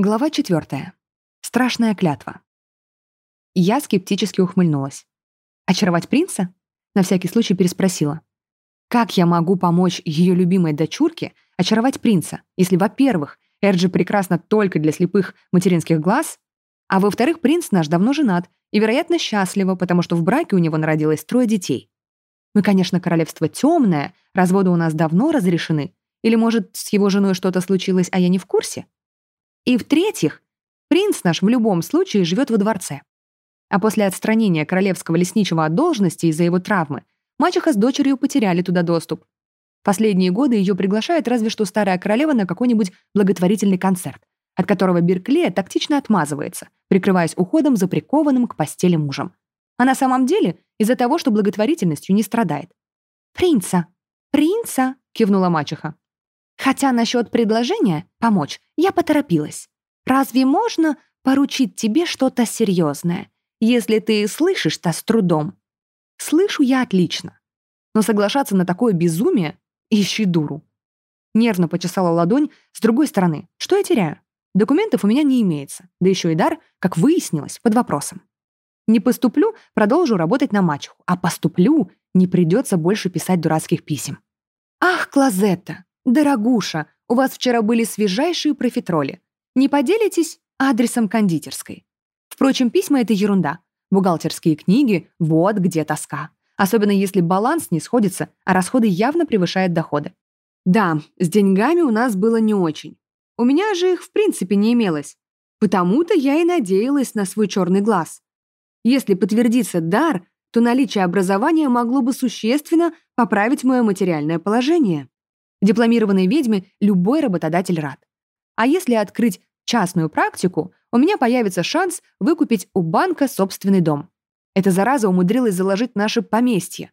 Глава четвертая. Страшная клятва. Я скептически ухмыльнулась. «Очаровать принца?» На всякий случай переспросила. «Как я могу помочь ее любимой дочурке очаровать принца, если, во-первых, Эрджи прекрасна только для слепых материнских глаз, а во-вторых, принц наш давно женат и, вероятно, счастлива, потому что в браке у него народилось трое детей. Мы, конечно, королевство темное, разводы у нас давно разрешены, или, может, с его женой что-то случилось, а я не в курсе? И в-третьих, принц наш в любом случае живет во дворце. А после отстранения королевского лесничего от должности из-за его травмы, мачеха с дочерью потеряли туда доступ. Последние годы ее приглашает разве что старая королева на какой-нибудь благотворительный концерт, от которого Берклея тактично отмазывается, прикрываясь уходом за прикованным к постели мужем. А на самом деле из-за того, что благотворительностью не страдает. «Принца! Принца!» — кивнула мачеха. Хотя насчет предложения помочь я поторопилась. Разве можно поручить тебе что-то серьезное, если ты слышишь-то с трудом? Слышу я отлично. Но соглашаться на такое безумие — ищи дуру. Нервно почесала ладонь с другой стороны. Что я теряю? Документов у меня не имеется, да еще и дар, как выяснилось, под вопросом. Не поступлю, продолжу работать на мачеху, а поступлю, не придется больше писать дурацких писем. Ах, Клозетта, «Дорогуша, у вас вчера были свежайшие профитроли. Не поделитесь адресом кондитерской?» Впрочем, письма — это ерунда. Бухгалтерские книги — вот где тоска. Особенно если баланс не сходится, а расходы явно превышают доходы. Да, с деньгами у нас было не очень. У меня же их в принципе не имелось. Потому-то я и надеялась на свой черный глаз. Если подтвердится дар, то наличие образования могло бы существенно поправить мое материальное положение. Дипломированной ведьме любой работодатель рад. А если открыть частную практику, у меня появится шанс выкупить у банка собственный дом. Эта зараза умудрилась заложить наше поместье.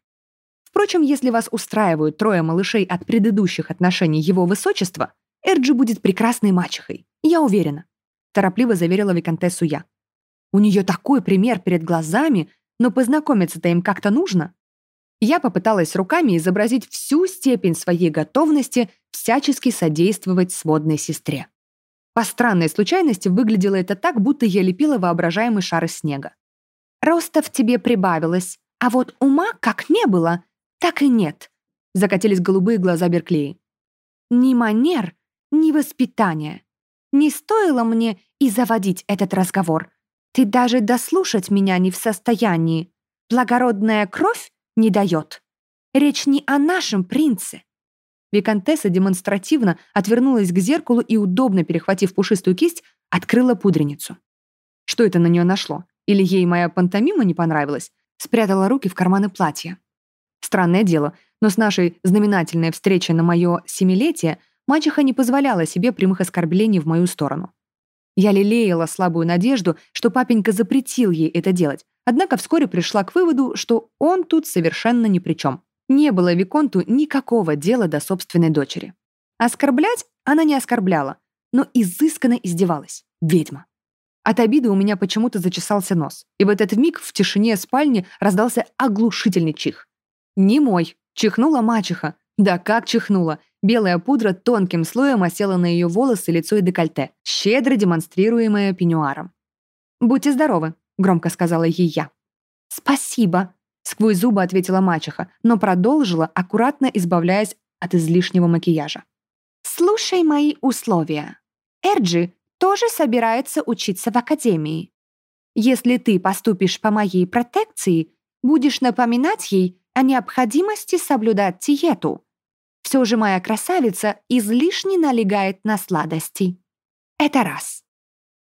Впрочем, если вас устраивают трое малышей от предыдущих отношений его высочества, Эрджи будет прекрасной мачехой, я уверена», — торопливо заверила виконтессу я. «У нее такой пример перед глазами, но познакомиться-то им как-то нужно». Я попыталась руками изобразить всю степень своей готовности всячески содействовать сводной сестре. По странной случайности выглядело это так, будто я лепила воображаемый шар из снега. «Роста в тебе прибавилось, а вот ума как не было, так и нет», закатились голубые глаза Берклеи. «Ни манер, ни воспитания. Не стоило мне и заводить этот разговор. Ты даже дослушать меня не в состоянии. Благородная кровь не дает. Речь не о нашем принце». Викантесса демонстративно отвернулась к зеркалу и, удобно перехватив пушистую кисть, открыла пудреницу. Что это на нее нашло? Или ей моя пантомима не понравилась? Спрятала руки в карманы платья. Странное дело, но с нашей знаменательной встречи на мое семилетие мачеха не позволяла себе прямых оскорблений в мою сторону. Я лелеяла слабую надежду, что папенька запретил ей это делать, Однако вскоре пришла к выводу, что он тут совершенно ни при чем. Не было Виконту никакого дела до собственной дочери. Оскорблять она не оскорбляла, но изысканно издевалась. Ведьма. От обиды у меня почему-то зачесался нос, и в этот миг в тишине спальни раздался оглушительный чих. «Не мой!» — чихнула мачеха. Да как чихнула! Белая пудра тонким слоем осела на ее волосы, лицо и декольте, щедро демонстрируемое пеньюаром. «Будьте здоровы!» — громко сказала ей я. «Спасибо», — сквозь зубы ответила мачеха, но продолжила, аккуратно избавляясь от излишнего макияжа. «Слушай мои условия. Эрджи тоже собирается учиться в академии. Если ты поступишь по моей протекции, будешь напоминать ей о необходимости соблюдать диету. Все же моя красавица излишне налегает на сладости. Это раз.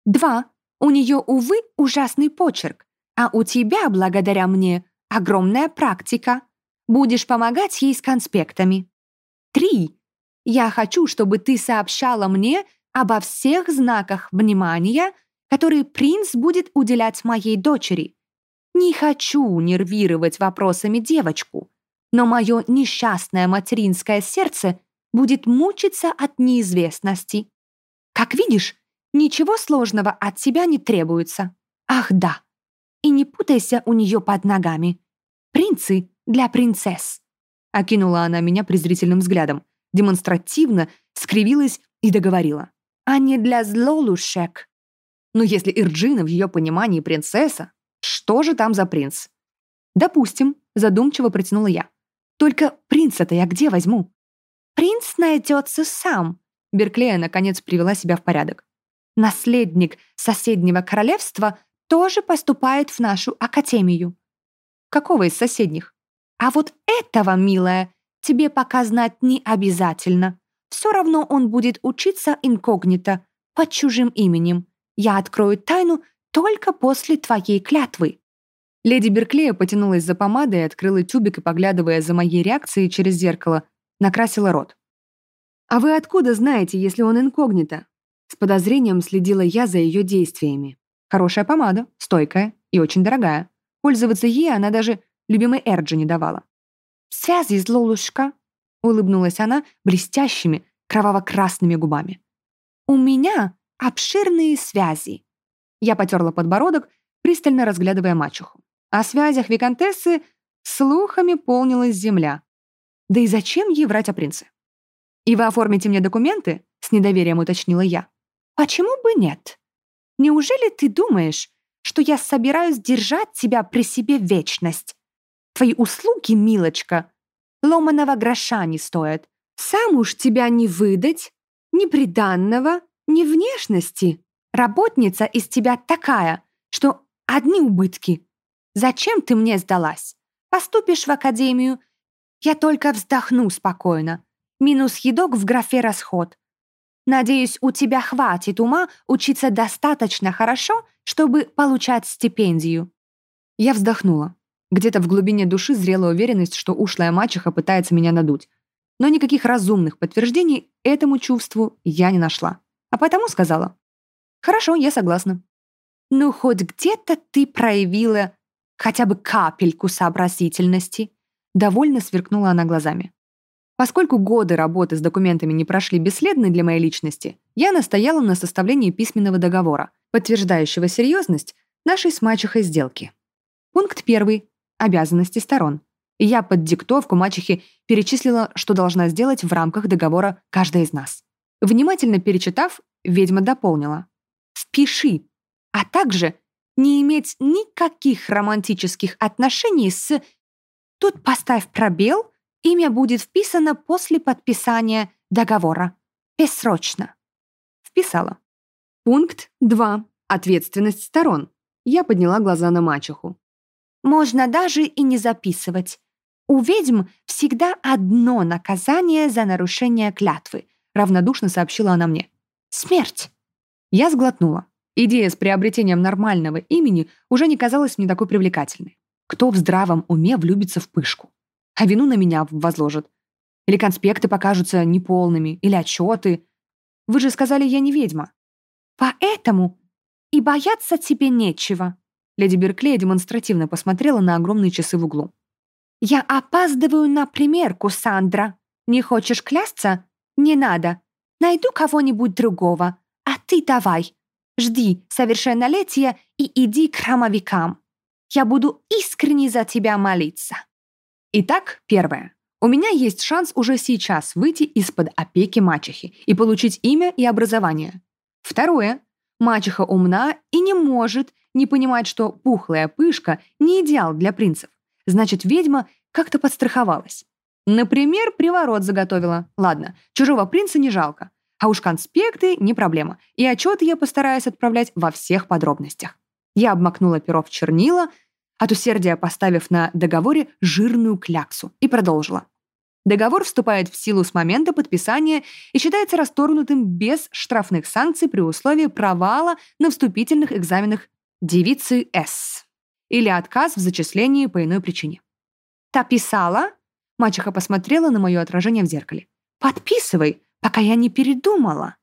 Два. У нее, увы, ужасный почерк, а у тебя, благодаря мне, огромная практика. Будешь помогать ей с конспектами. Три. Я хочу, чтобы ты сообщала мне обо всех знаках внимания, которые принц будет уделять моей дочери. Не хочу нервировать вопросами девочку, но мое несчастное материнское сердце будет мучиться от неизвестности. Как видишь, Ничего сложного от тебя не требуется. Ах, да. И не путайся у нее под ногами. Принцы для принцесс. Окинула она меня презрительным взглядом, демонстративно скривилась и договорила. а не для злолушек. Но если Ирджина в ее понимании принцесса, что же там за принц? Допустим, задумчиво протянула я. Только принца-то я где возьму? Принц найдется сам. Берклея наконец привела себя в порядок. Наследник соседнего королевства тоже поступает в нашу академию. Какого из соседних? А вот этого, милая, тебе пока знать не обязательно. Все равно он будет учиться инкогнито, под чужим именем. Я открою тайну только после твоей клятвы». Леди Берклея потянулась за помадой, открыла тюбик и, поглядывая за моей реакцией через зеркало, накрасила рот. «А вы откуда знаете, если он инкогнито?» С подозрением следила я за ее действиями. Хорошая помада, стойкая и очень дорогая. Пользоваться ей она даже любимой Эрджи не давала. «Связи, злолушка!» — улыбнулась она блестящими, кроваво-красными губами. «У меня обширные связи». Я потерла подбородок, пристально разглядывая мачеху. О связях виконтессы слухами полнилась земля. Да и зачем ей врать о принце? «И вы оформите мне документы?» — с недоверием уточнила я. «Почему бы нет? Неужели ты думаешь, что я собираюсь держать тебя при себе вечность? Твои услуги, милочка, ломаного гроша не стоят. Сам уж тебя не выдать, ни приданного, ни внешности. Работница из тебя такая, что одни убытки. Зачем ты мне сдалась? Поступишь в академию, я только вздохну спокойно. Минус едок в графе расход. Надеюсь, у тебя хватит ума учиться достаточно хорошо, чтобы получать стипендию». Я вздохнула. Где-то в глубине души зрела уверенность, что ушлая мачеха пытается меня надуть. Но никаких разумных подтверждений этому чувству я не нашла. А потому сказала. «Хорошо, я согласна». «Ну, хоть где-то ты проявила хотя бы капельку сообразительности», довольно сверкнула она глазами. Поскольку годы работы с документами не прошли бесследно для моей личности, я настояла на составлении письменного договора, подтверждающего серьезность нашей с мачехой сделки. Пункт первый обязанности сторон. я под диктовку мачехи перечислила, что должна сделать в рамках договора каждая из нас. Внимательно перечитав, ведьма дополнила. «Спеши, а также не иметь никаких романтических отношений с... Тут поставь пробел, имя будет вписано после подписания договора. Бессрочно». Вписала. Пункт 2. Ответственность сторон. Я подняла глаза на мачеху. Можно даже и не записывать. У ведьм всегда одно наказание за нарушение клятвы, равнодушно сообщила она мне. Смерть. Я сглотнула. Идея с приобретением нормального имени уже не казалась мне такой привлекательной. Кто в здравом уме влюбится в пышку? А вину на меня возложат. Или конспекты покажутся неполными, или отчеты. Вы же сказали, я не ведьма. Поэтому и бояться тебе нечего, Леди Берклей демонстративно посмотрела на огромные часы в углу. «Я опаздываю на примерку, Сандра. Не хочешь клясться? Не надо. Найду кого-нибудь другого. А ты давай. Жди совершеннолетия и иди к храмовикам. Я буду искренне за тебя молиться». Итак, первое. У меня есть шанс уже сейчас выйти из-под опеки мачехи и получить имя и образование. Второе. Мачеха умна и не может не понимать, что пухлая пышка не идеал для принцев. Значит, ведьма как-то подстраховалась. Например, приворот заготовила. Ладно, чужого принца не жалко. А уж конспекты не проблема. И отчеты я постараюсь отправлять во всех подробностях. Я обмакнула перо в чернила, от усердия поставив на договоре жирную кляксу, и продолжила. Договор вступает в силу с момента подписания и считается расторгнутым без штрафных санкций при условии провала на вступительных экзаменах девицы С. Или отказ в зачислении по иной причине. «Та писала?» Мачеха посмотрела на мое отражение в зеркале. «Подписывай, пока я не передумала».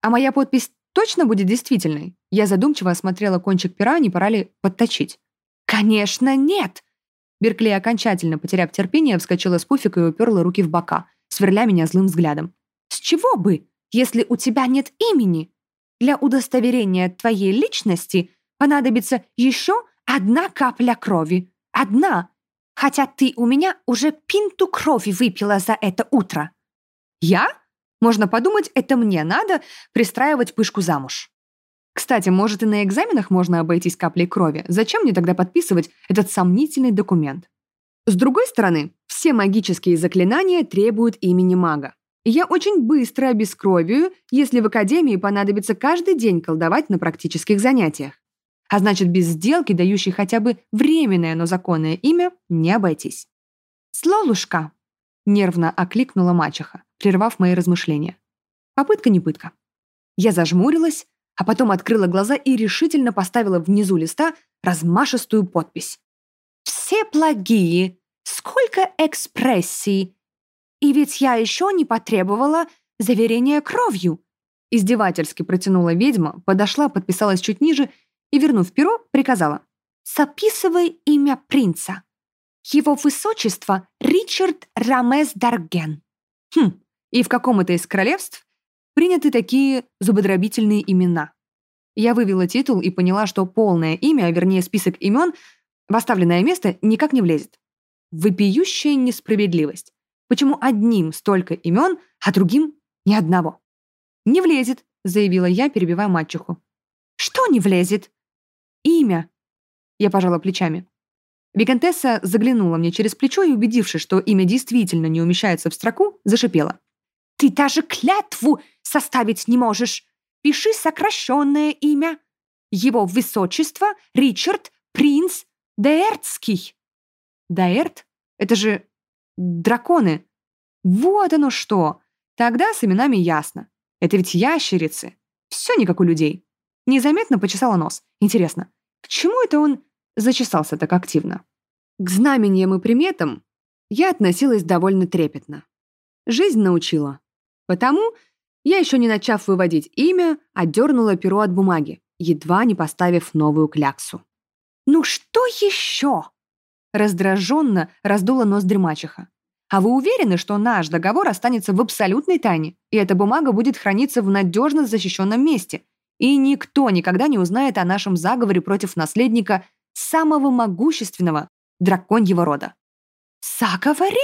«А моя подпись точно будет действительной?» Я задумчиво осмотрела кончик пера, не пора ли подточить. «Конечно нет!» Берклей, окончательно потеряв терпение, вскочила с пуфика и уперла руки в бока, сверля меня злым взглядом. «С чего бы, если у тебя нет имени? Для удостоверения твоей личности понадобится еще одна капля крови. Одна. Хотя ты у меня уже пинту крови выпила за это утро». «Я?» Можно подумать, это мне надо пристраивать пышку замуж. Кстати, может и на экзаменах можно обойтись каплей крови. Зачем мне тогда подписывать этот сомнительный документ? С другой стороны, все магические заклинания требуют имени мага. Я очень быстро обескровию, если в академии понадобится каждый день колдовать на практических занятиях. А значит, без сделки, дающей хотя бы временное, но законное имя, не обойтись. «Слолушка!» — нервно окликнула мачеха, прервав мои размышления. Попытка не пытка. Я зажмурилась, а потом открыла глаза и решительно поставила внизу листа размашистую подпись. «Все благие! Сколько экспрессий! И ведь я еще не потребовала заверения кровью!» Издевательски протянула ведьма, подошла, подписалась чуть ниже и, вернув перо, приказала. «Записывай имя принца. Его высочество Ричард Рамес Дарген». Хм, и в каком это из королевств приняты такие зубодробительные имена? Я вывела титул и поняла, что полное имя, а вернее список имен, в оставленное место никак не влезет. Вопиющая несправедливость. Почему одним столько имен, а другим ни одного? «Не влезет», — заявила я, перебивая мачеху. «Что не влезет?» «Имя!» Я пожала плечами. Викантесса заглянула мне через плечо и, убедившись, что имя действительно не умещается в строку, зашипела. «Ты даже клятву составить не можешь! Пиши сокращенное имя. Его высочество Ричард Принц Даэртский». «Даэрт? Это же драконы. Вот оно что! Тогда с именами ясно. Это ведь ящерицы. Все не как у людей. Незаметно почесала нос. Интересно, к чему это он зачесался так активно? К знамениям и приметам я относилась довольно трепетно. Жизнь научила. Потому я, еще не начав выводить имя, отдернула перо от бумаги, едва не поставив новую кляксу. «Ну что еще?» Раздраженно раздула ноздри мачеха. «А вы уверены, что наш договор останется в абсолютной тайне, и эта бумага будет храниться в надежно защищенном месте, и никто никогда не узнает о нашем заговоре против наследника самого могущественного драконьего рода. «Заговоре?»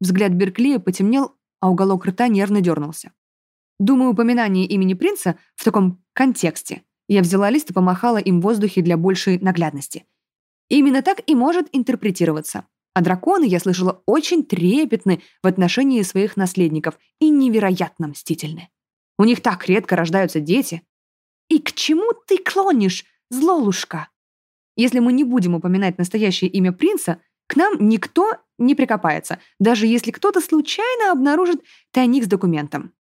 Взгляд Берклея потемнел, а уголок рта нервно дернулся. Думаю, упоминание имени принца в таком контексте. Я взяла лист и помахала им в воздухе для большей наглядности. Именно так и может интерпретироваться. А драконы, я слышала, очень трепетны в отношении своих наследников и невероятно мстительны. У них так редко рождаются дети, «И к чему ты клонишь, злолушка?» Если мы не будем упоминать настоящее имя принца, к нам никто не прикопается, даже если кто-то случайно обнаружит тайник с документом.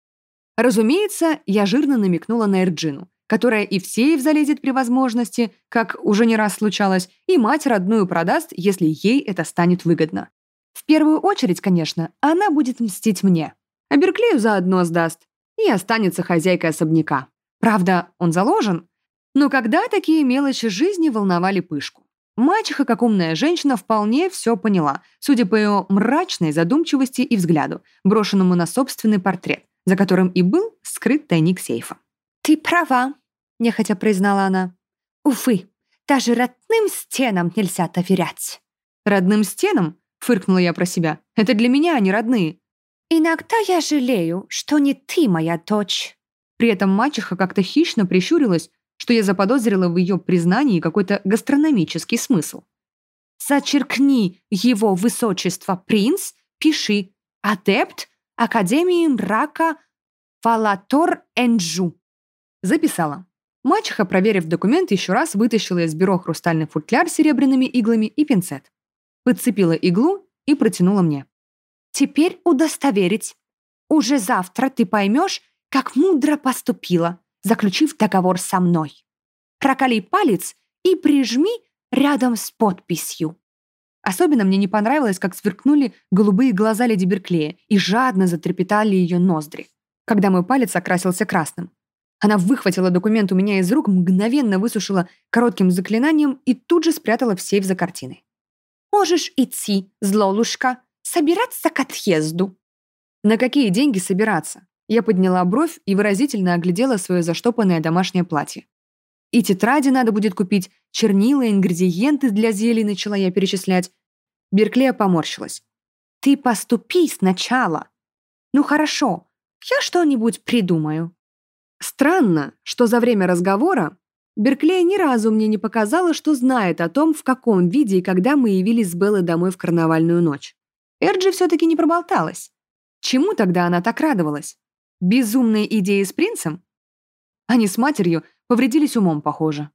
Разумеется, я жирно намекнула на Эрджину, которая и в сейф залезет при возможности, как уже не раз случалось, и мать родную продаст, если ей это станет выгодно. В первую очередь, конечно, она будет мстить мне. А Берклею заодно сдаст, и останется хозяйкой особняка. Правда, он заложен, но когда такие мелочи жизни волновали пышку? Мачеха, как умная женщина, вполне все поняла, судя по ее мрачной задумчивости и взгляду, брошенному на собственный портрет, за которым и был скрыт тайник сейфа. «Ты права», — нехотя признала она. «Увы, даже родным стенам нельзя доверять». «Родным стенам?» — фыркнула я про себя. «Это для меня они родные». «Иногда я жалею, что не ты моя дочь», при этом мачеха как-то хищно прищурилась, что я заподозрила в ее признании какой-то гастрономический смысл. «Зачеркни его высочество принц, пиши «Адепт Академии мрака Фалатор Энджу». Записала. Мачеха, проверив документ, еще раз вытащила из бюро хрустальный футляр с серебряными иглами и пинцет. Подцепила иглу и протянула мне. «Теперь удостоверить. Уже завтра ты поймешь, как мудро поступила, заключив договор со мной. Проколи палец и прижми рядом с подписью. Особенно мне не понравилось, как сверкнули голубые глаза леди Берклея и жадно затрепетали ее ноздри, когда мой палец окрасился красным. Она выхватила документ у меня из рук, мгновенно высушила коротким заклинанием и тут же спрятала в сейф за картиной. «Можешь идти, злолушка, собираться к отъезду». На какие деньги собираться? Я подняла бровь и выразительно оглядела свое заштопанное домашнее платье. И тетради надо будет купить, чернила, ингредиенты для зелий начала я перечислять. Берклея поморщилась. «Ты поступи сначала. Ну хорошо, Я что-нибудь придумаю». Странно, что за время разговора Берклей ни разу мне не показала, что знает о том, в каком виде и когда мы явились с Беллой домой в карнавальную ночь. Эрджи все-таки не проболталась. Чему тогда она так радовалась? Безумные идеи с принцем? Они с матерью повредились умом, похоже.